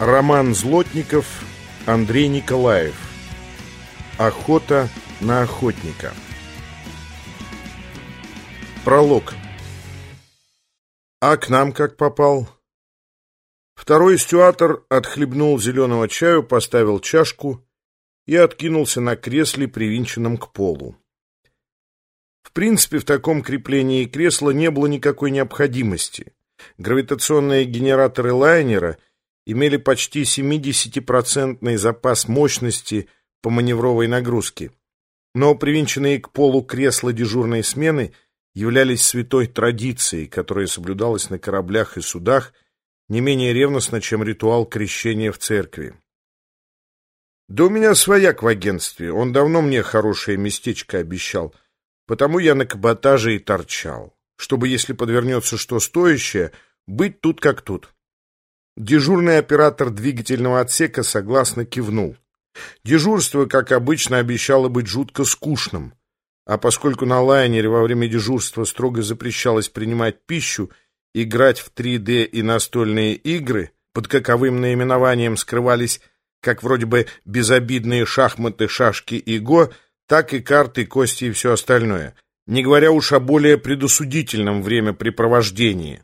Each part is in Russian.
Роман Злотников, Андрей Николаев. Охота на охотника. Пролог. А к нам как попал? Второй стюатор отхлебнул зеленого чаю, поставил чашку и откинулся на кресле, привинченном к полу. В принципе, в таком креплении кресла не было никакой необходимости. Гравитационные генераторы лайнера — имели почти 70% запас мощности по маневровой нагрузке. Но привинченные к полу кресла дежурной смены являлись святой традицией, которая соблюдалась на кораблях и судах не менее ревностно, чем ритуал крещения в церкви. «Да у меня свояк в агентстве, он давно мне хорошее местечко обещал, потому я на каботаже и торчал, чтобы, если подвернется что стоящее, быть тут как тут». Дежурный оператор двигательного отсека согласно кивнул. Дежурство, как обычно, обещало быть жутко скучным. А поскольку на лайнере во время дежурства строго запрещалось принимать пищу, играть в 3D и настольные игры, под каковым наименованием скрывались как вроде бы безобидные шахматы, шашки и го, так и карты, кости и все остальное, не говоря уж о более предусудительном времяпрепровождении.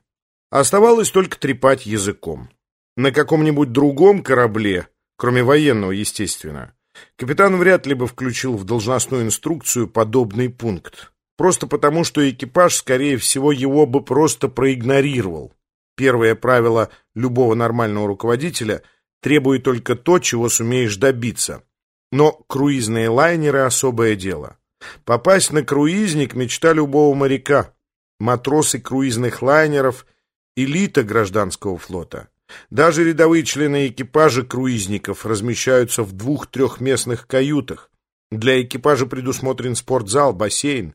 Оставалось только трепать языком. На каком-нибудь другом корабле, кроме военного, естественно, капитан вряд ли бы включил в должностную инструкцию подобный пункт. Просто потому, что экипаж, скорее всего, его бы просто проигнорировал. Первое правило любого нормального руководителя – требует только то, чего сумеешь добиться. Но круизные лайнеры – особое дело. Попасть на круизник – мечта любого моряка. Матросы круизных лайнеров – элита гражданского флота. Даже рядовые члены экипажа круизников размещаются в двух-трехместных каютах. Для экипажа предусмотрен спортзал, бассейн.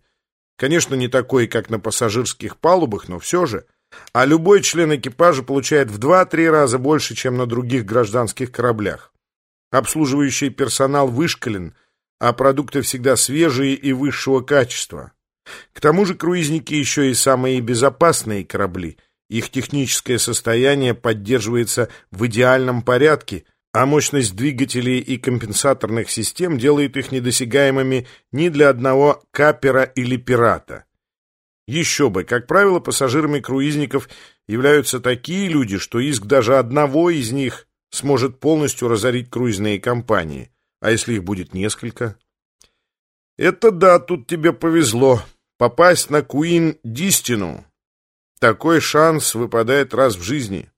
Конечно, не такой, как на пассажирских палубах, но все же. А любой член экипажа получает в 2-3 раза больше, чем на других гражданских кораблях. Обслуживающий персонал вышкален, а продукты всегда свежие и высшего качества. К тому же круизники еще и самые безопасные корабли – их техническое состояние поддерживается в идеальном порядке, а мощность двигателей и компенсаторных систем делает их недосягаемыми ни для одного капера или пирата. Еще бы, как правило, пассажирами круизников являются такие люди, что иск даже одного из них сможет полностью разорить круизные компании. А если их будет несколько? Это да, тут тебе повезло. Попасть на Куин Дистину такой шанс выпадает раз в жизни.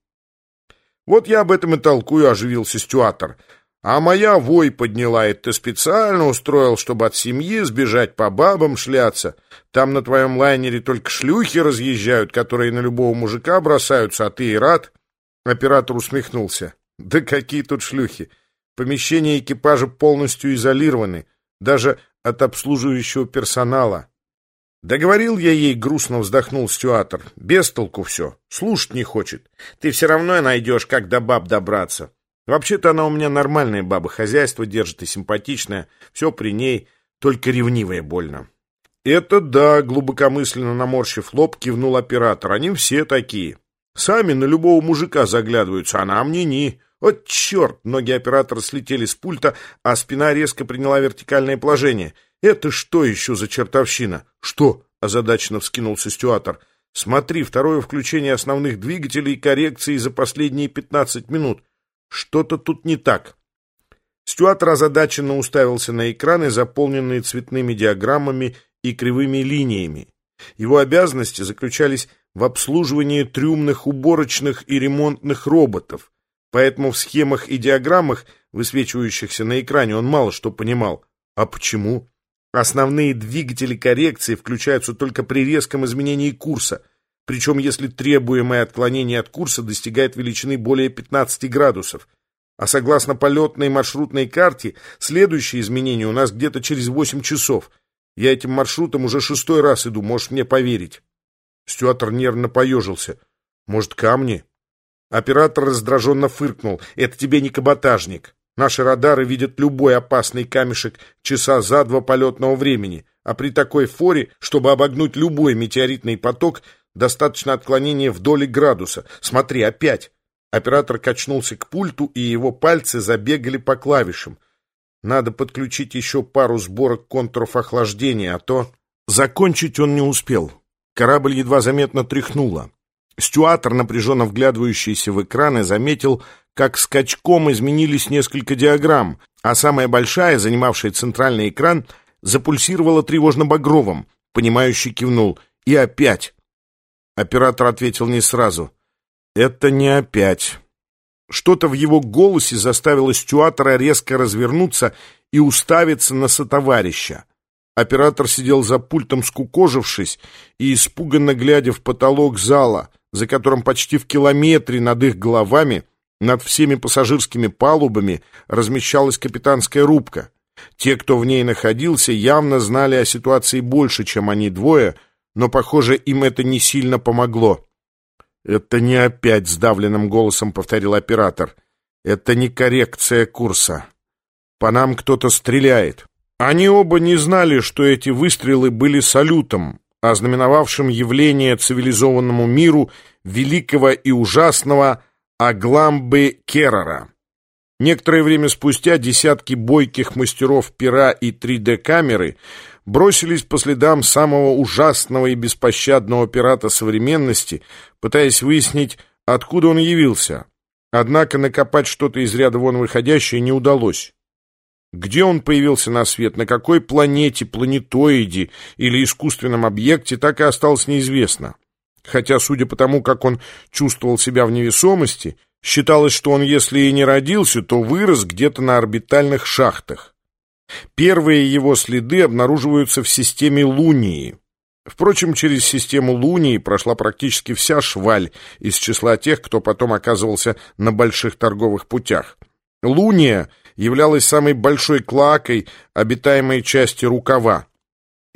Вот я об этом и толкую, оживился Стюатор. А моя вой подняла, это ты специально устроил, чтобы от семьи сбежать по бабам шляться. Там на твоем лайнере только шлюхи разъезжают, которые на любого мужика бросаются, а ты и рад. Оператор усмехнулся. Да какие тут шлюхи? Помещения экипажа полностью изолированы, даже от обслуживающего персонала. Договорил я ей, грустно вздохнул Стюатор. Без толку все. Слушать не хочет. Ты все равно найдешь, как до баб добраться. Вообще-то она у меня нормальная баба, хозяйство держит и симпатичная. Все при ней, только ревнивая больно. Это да, глубокомысленно наморщив лоб, кивнул оператор. Они все такие. Сами на любого мужика заглядываются, а нам не ни. Вот черт! Ноги оператора слетели с пульта, а спина резко приняла вертикальное положение — «Это что еще за чертовщина?» «Что?» — озадаченно вскинулся Стюатор. «Смотри, второе включение основных двигателей и коррекции за последние пятнадцать минут. Что-то тут не так». Стюатор озадаченно уставился на экраны, заполненные цветными диаграммами и кривыми линиями. Его обязанности заключались в обслуживании трюмных, уборочных и ремонтных роботов, поэтому в схемах и диаграммах, высвечивающихся на экране, он мало что понимал. А почему? Основные двигатели коррекции включаются только при резком изменении курса, причем если требуемое отклонение от курса достигает величины более 15 градусов. А согласно полетной маршрутной карте, следующее изменение у нас где-то через 8 часов. Я этим маршрутом уже шестой раз иду, можешь мне поверить. Стюатор нервно поежился. Может, камни? Оператор раздраженно фыркнул. Это тебе не каботажник. Наши радары видят любой опасный камешек часа за два полетного времени, а при такой форе, чтобы обогнуть любой метеоритный поток, достаточно отклонения в доли градуса. Смотри, опять. Оператор качнулся к пульту, и его пальцы забегали по клавишам. Надо подключить еще пару сборок контуров охлаждения, а то... Закончить он не успел. Корабль едва заметно тряхнуло. Стюатор, напряженно вглядывающийся в экраны, заметил, как скачком изменились несколько диаграмм, а самая большая, занимавшая центральный экран, запульсировала тревожно-багровым. Понимающий кивнул. И опять. Оператор ответил не сразу. «Это не опять». Что-то в его голосе заставило Стюатора резко развернуться и уставиться на сотоварища. Оператор сидел за пультом, скукожившись и испуганно глядя в потолок зала, за которым почти в километре над их головами, над всеми пассажирскими палубами, размещалась капитанская рубка. Те, кто в ней находился, явно знали о ситуации больше, чем они двое, но, похоже, им это не сильно помогло. «Это не опять сдавленным голосом повторил оператор. Это не коррекция курса. По нам кто-то стреляет». Они оба не знали, что эти выстрелы были салютом, ознаменовавшим явление цивилизованному миру великого и ужасного Агламбы Керрера. Некоторое время спустя десятки бойких мастеров пера и 3D-камеры бросились по следам самого ужасного и беспощадного пирата современности, пытаясь выяснить, откуда он явился. Однако накопать что-то из ряда вон выходящее не удалось. Где он появился на свет, на какой планете, планетоиде или искусственном объекте, так и осталось неизвестно. Хотя, судя по тому, как он чувствовал себя в невесомости, считалось, что он, если и не родился, то вырос где-то на орбитальных шахтах. Первые его следы обнаруживаются в системе Лунии. Впрочем, через систему Лунии прошла практически вся шваль из числа тех, кто потом оказывался на больших торговых путях. Луния являлась самой большой клакой обитаемой части рукава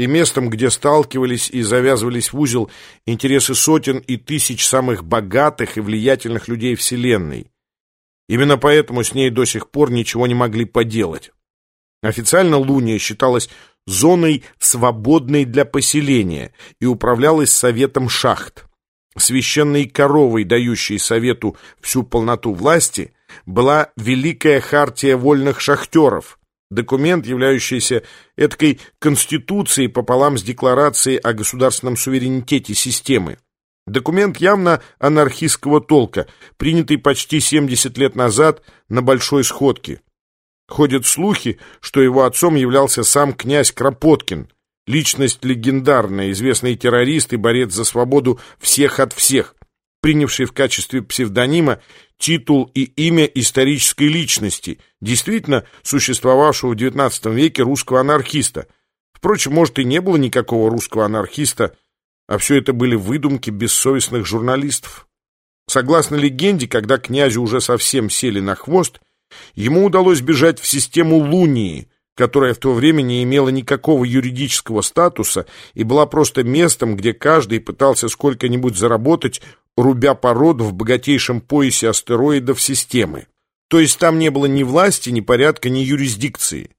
и местом, где сталкивались и завязывались в узел интересы сотен и тысяч самых богатых и влиятельных людей Вселенной. Именно поэтому с ней до сих пор ничего не могли поделать. Официально Луния считалась зоной, свободной для поселения, и управлялась советом шахт. Священной коровой, дающей совету всю полноту власти, была Великая Хартия Вольных Шахтеров, документ, являющийся эткой конституцией пополам с декларацией о государственном суверенитете системы. Документ явно анархистского толка, принятый почти 70 лет назад на Большой Сходке. Ходят слухи, что его отцом являлся сам князь Кропоткин, личность легендарная, известный террорист и борец за свободу всех от всех, принявший в качестве псевдонима титул и имя исторической личности, действительно существовавшего в XIX веке русского анархиста. Впрочем, может, и не было никакого русского анархиста, а все это были выдумки бессовестных журналистов. Согласно легенде, когда князю уже совсем сели на хвост, ему удалось бежать в систему Лунии, которая в то время не имела никакого юридического статуса и была просто местом, где каждый пытался сколько-нибудь заработать рубя породу в богатейшем поясе астероидов системы. То есть там не было ни власти, ни порядка, ни юрисдикции.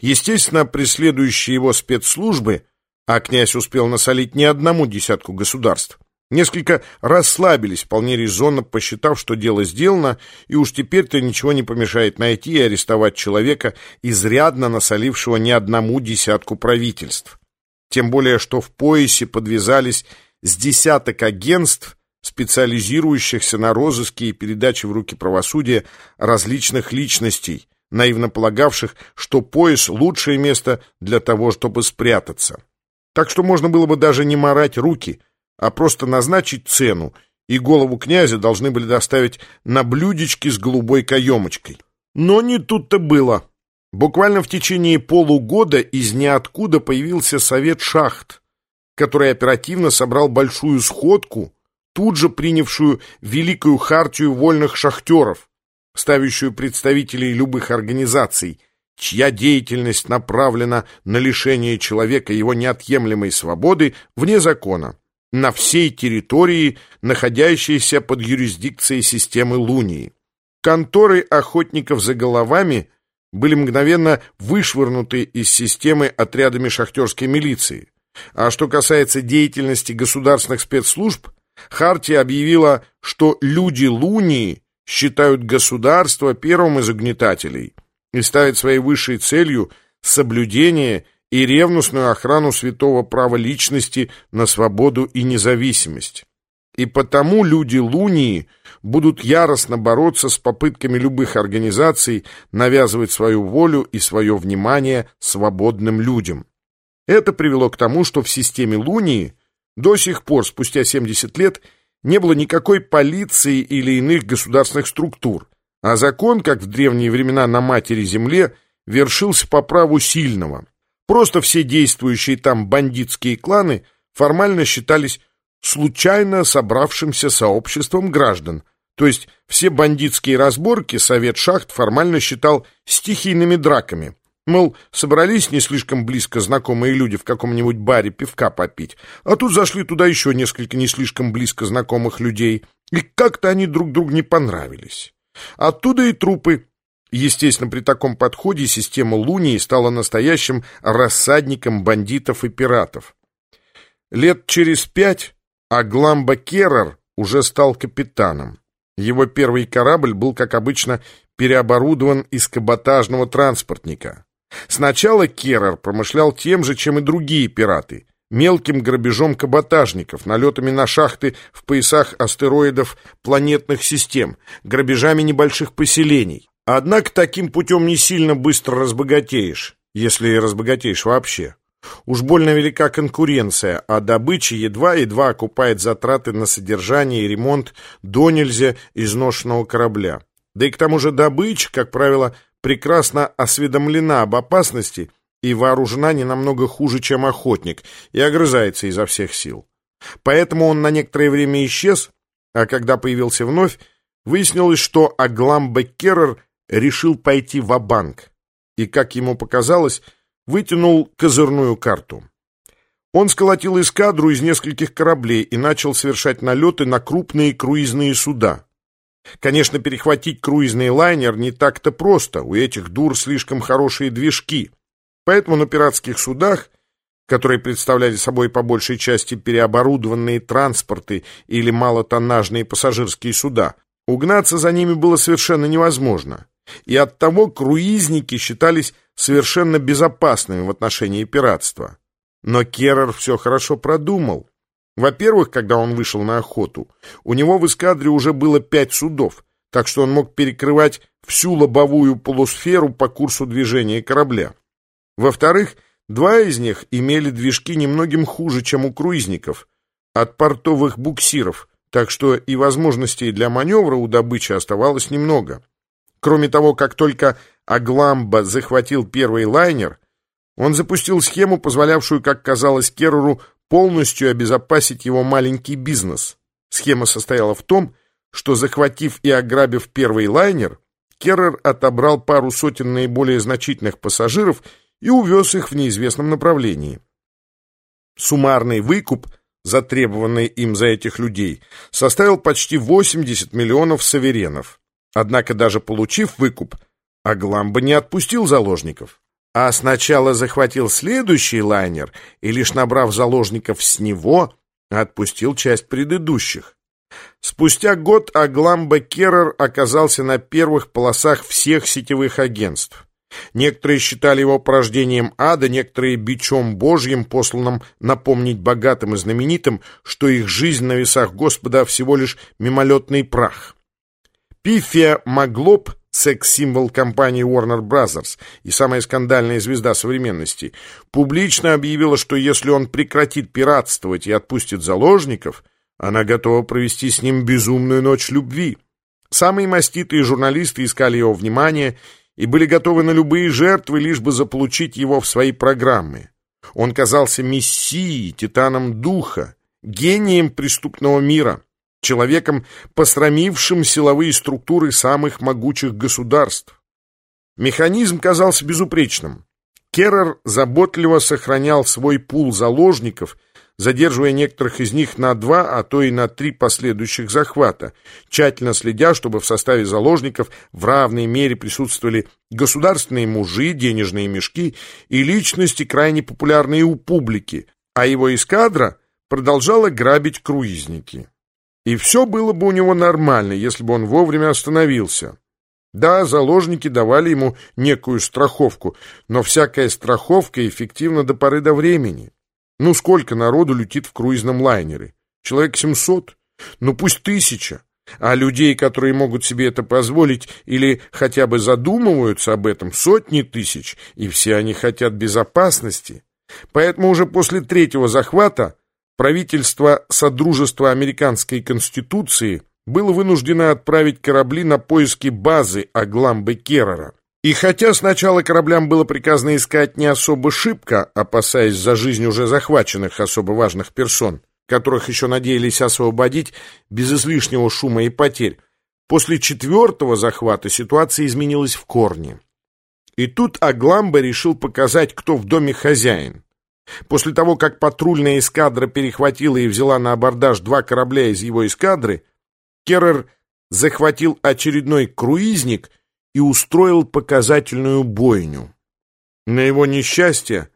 Естественно, преследующие его спецслужбы, а князь успел насолить не одному десятку государств, несколько расслабились, вполне резонно посчитав, что дело сделано, и уж теперь-то ничего не помешает найти и арестовать человека, изрядно насолившего не одному десятку правительств. Тем более, что в поясе подвязались с десяток агентств, специализирующихся на розыске и передаче в руки правосудия различных личностей, наивно полагавших, что пояс — лучшее место для того, чтобы спрятаться. Так что можно было бы даже не морать руки, а просто назначить цену, и голову князя должны были доставить на блюдечке с голубой каемочкой. Но не тут-то было. Буквально в течение полугода из ниоткуда появился совет шахт, который оперативно собрал большую сходку, тут же принявшую Великую Хартию вольных шахтеров, ставящую представителей любых организаций, чья деятельность направлена на лишение человека его неотъемлемой свободы вне закона, на всей территории, находящейся под юрисдикцией системы Лунии. Конторы охотников за головами были мгновенно вышвырнуты из системы отрядами шахтерской милиции. А что касается деятельности государственных спецслужб, Хартия объявила, что люди Лунии считают государство первым из угнетателей и ставят своей высшей целью соблюдение и ревностную охрану святого права личности на свободу и независимость. И потому люди Лунии будут яростно бороться с попытками любых организаций навязывать свою волю и свое внимание свободным людям. Это привело к тому, что в системе Лунии до сих пор, спустя 70 лет, не было никакой полиции или иных государственных структур, а закон, как в древние времена на Матери Земле, вершился по праву сильного. Просто все действующие там бандитские кланы формально считались случайно собравшимся сообществом граждан, то есть все бандитские разборки Совет Шахт формально считал стихийными драками. Мол, собрались не слишком близко знакомые люди в каком-нибудь баре пивка попить, а тут зашли туда еще несколько не слишком близко знакомых людей, и как-то они друг другу не понравились. Оттуда и трупы. Естественно, при таком подходе система Лунии стала настоящим рассадником бандитов и пиратов. Лет через пять Агламба Керрер уже стал капитаном. Его первый корабль был, как обычно, переоборудован из каботажного транспортника. Сначала Керрер промышлял тем же, чем и другие пираты – мелким грабежом каботажников, налетами на шахты в поясах астероидов планетных систем, грабежами небольших поселений. Однако таким путем не сильно быстро разбогатеешь, если разбогатеешь вообще. Уж больно велика конкуренция, а добыча едва-едва окупает затраты на содержание и ремонт до нельзя изношенного корабля. Да и к тому же добыча, как правило, прекрасно осведомлена об опасности и вооружена не намного хуже, чем охотник, и огрызается изо всех сил. Поэтому он на некоторое время исчез, а когда появился вновь, выяснилось, что Аглам Беккерер решил пойти в банк и, как ему показалось, вытянул козырную карту. Он сколотил эскадру из нескольких кораблей и начал совершать налеты на крупные круизные суда. Конечно, перехватить круизный лайнер не так-то просто, у этих дур слишком хорошие движки. Поэтому на пиратских судах, которые представляли собой по большей части переоборудованные транспорты или малотоннажные пассажирские суда, угнаться за ними было совершенно невозможно. И оттого круизники считались совершенно безопасными в отношении пиратства. Но Керрер все хорошо продумал. Во-первых, когда он вышел на охоту, у него в эскадре уже было пять судов, так что он мог перекрывать всю лобовую полусферу по курсу движения корабля. Во-вторых, два из них имели движки немногим хуже, чем у круизников, от портовых буксиров, так что и возможностей для маневра у добычи оставалось немного. Кроме того, как только Агламба захватил первый лайнер, он запустил схему, позволявшую, как казалось Керреру, полностью обезопасить его маленький бизнес. Схема состояла в том, что, захватив и ограбив первый лайнер, Керрер отобрал пару сотен наиболее значительных пассажиров и увез их в неизвестном направлении. Суммарный выкуп, затребованный им за этих людей, составил почти 80 миллионов саверенов. Однако даже получив выкуп, Агламба не отпустил заложников, а сначала захватил следующий лайнер и, лишь набрав заложников с него, отпустил часть предыдущих. Спустя год Агламба Керрер оказался на первых полосах всех сетевых агентств. Некоторые считали его порождением ада, некоторые бичом божьим, посланным напомнить богатым и знаменитым, что их жизнь на весах Господа всего лишь мимолетный прах. Пифия Маглоб, секс-символ компании Warner Brothers и самая скандальная звезда современности, публично объявила, что если он прекратит пиратствовать и отпустит заложников, она готова провести с ним безумную ночь любви. Самые маститые журналисты искали его внимание и были готовы на любые жертвы, лишь бы заполучить его в свои программы. Он казался мессией, титаном духа, гением преступного мира человеком, посрамившим силовые структуры самых могучих государств. Механизм казался безупречным. Керрер заботливо сохранял свой пул заложников, задерживая некоторых из них на два, а то и на три последующих захвата, тщательно следя, чтобы в составе заложников в равной мере присутствовали государственные мужи, денежные мешки и личности, крайне популярные у публики, а его эскадра продолжала грабить круизники. И все было бы у него нормально, если бы он вовремя остановился. Да, заложники давали ему некую страховку, но всякая страховка эффективна до поры до времени. Ну, сколько народу летит в круизном лайнере? Человек 700? Ну, пусть тысяча. А людей, которые могут себе это позволить или хотя бы задумываются об этом, сотни тысяч, и все они хотят безопасности. Поэтому уже после третьего захвата правительство Содружества Американской Конституции было вынуждено отправить корабли на поиски базы Агламбы Керрера. И хотя сначала кораблям было приказано искать не особо шибко, опасаясь за жизнь уже захваченных особо важных персон, которых еще надеялись освободить без излишнего шума и потерь, после четвертого захвата ситуация изменилась в корне. И тут Агламба решил показать, кто в доме хозяин. После того, как патрульная эскадра перехватила и взяла на абордаж два корабля из его эскадры, Керрер захватил очередной круизник и устроил показательную бойню. На его несчастье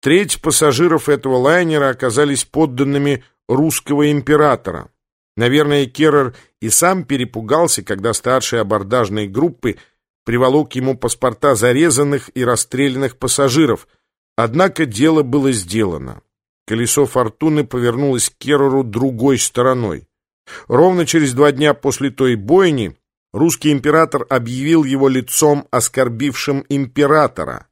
Треть пассажиров этого лайнера оказались подданными русского императора. Наверное, Керрер и сам перепугался, когда старший абордажной группы приволок ему паспорта зарезанных и расстрелянных пассажиров. Однако дело было сделано. Колесо фортуны повернулось к Керреру другой стороной. Ровно через два дня после той бойни русский император объявил его лицом, оскорбившим императора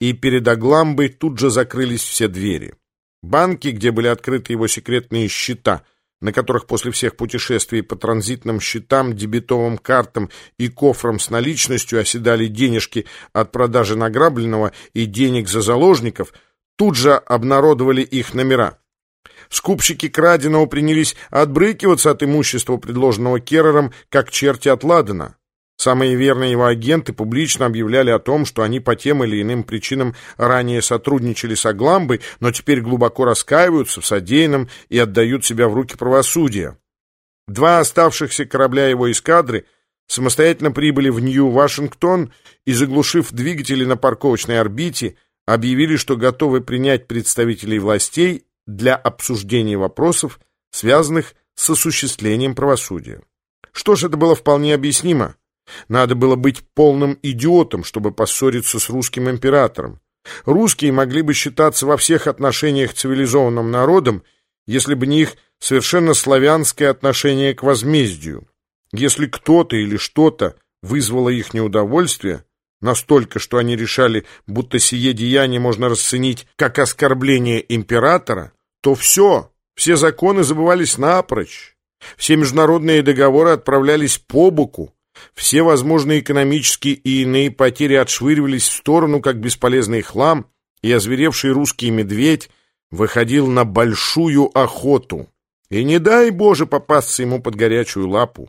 и перед Агламбой тут же закрылись все двери. Банки, где были открыты его секретные счета, на которых после всех путешествий по транзитным счетам, дебетовым картам и кофрам с наличностью оседали денежки от продажи награбленного и денег за заложников, тут же обнародовали их номера. Скупщики краденого принялись отбрыкиваться от имущества, предложенного Керрером, как черти от Ладана. Самые верные его агенты публично объявляли о том, что они по тем или иным причинам ранее сотрудничали с Агламбой, но теперь глубоко раскаиваются в содеянном и отдают себя в руки правосудия. Два оставшихся корабля его эскадры самостоятельно прибыли в Нью-Вашингтон и, заглушив двигатели на парковочной орбите, объявили, что готовы принять представителей властей для обсуждения вопросов, связанных с осуществлением правосудия. Что ж, это было вполне объяснимо. Надо было быть полным идиотом, чтобы поссориться с русским императором. Русские могли бы считаться во всех отношениях цивилизованным народом, если бы не их совершенно славянское отношение к возмездию. Если кто-то или что-то вызвало их неудовольствие, настолько, что они решали, будто сие деяние можно расценить как оскорбление императора, то все, все законы забывались напрочь, все международные договоры отправлялись по боку, все возможные экономические и иные потери отшвыривались в сторону, как бесполезный хлам, и озверевший русский медведь выходил на большую охоту. И не дай Боже попасться ему под горячую лапу.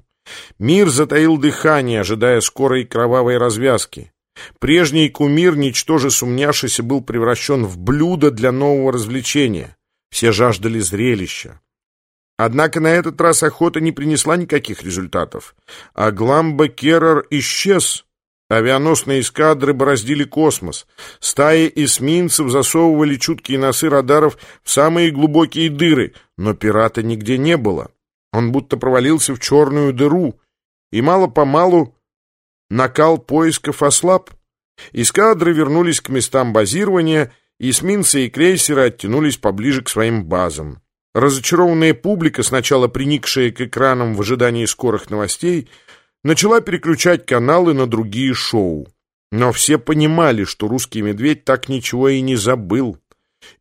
Мир затаил дыхание, ожидая скорой кровавой развязки. Прежний кумир, ничтоже сумняшися, был превращен в блюдо для нового развлечения. Все жаждали зрелища. Однако на этот раз охота не принесла никаких результатов. А Гламба Керрер исчез. Авианосные эскадры бороздили космос. Стаи эсминцев засовывали чуткие носы радаров в самые глубокие дыры, но пирата нигде не было. Он будто провалился в черную дыру, и мало-помалу накал поисков ослаб. Эскадры вернулись к местам базирования, эсминцы и крейсеры оттянулись поближе к своим базам. Разочарованная публика, сначала приникшая к экранам в ожидании скорых новостей, начала переключать каналы на другие шоу. Но все понимали, что русский медведь так ничего и не забыл.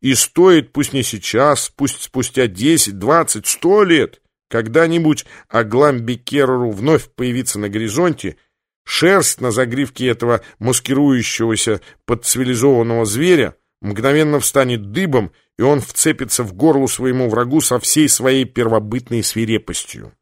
И стоит, пусть не сейчас, пусть спустя 10, 20, 100 лет, когда-нибудь Агламби Керреру вновь появиться на горизонте, шерсть на загривке этого маскирующегося под цивилизованного зверя мгновенно встанет дыбом, и он вцепится в горло своему врагу со всей своей первобытной свирепостью.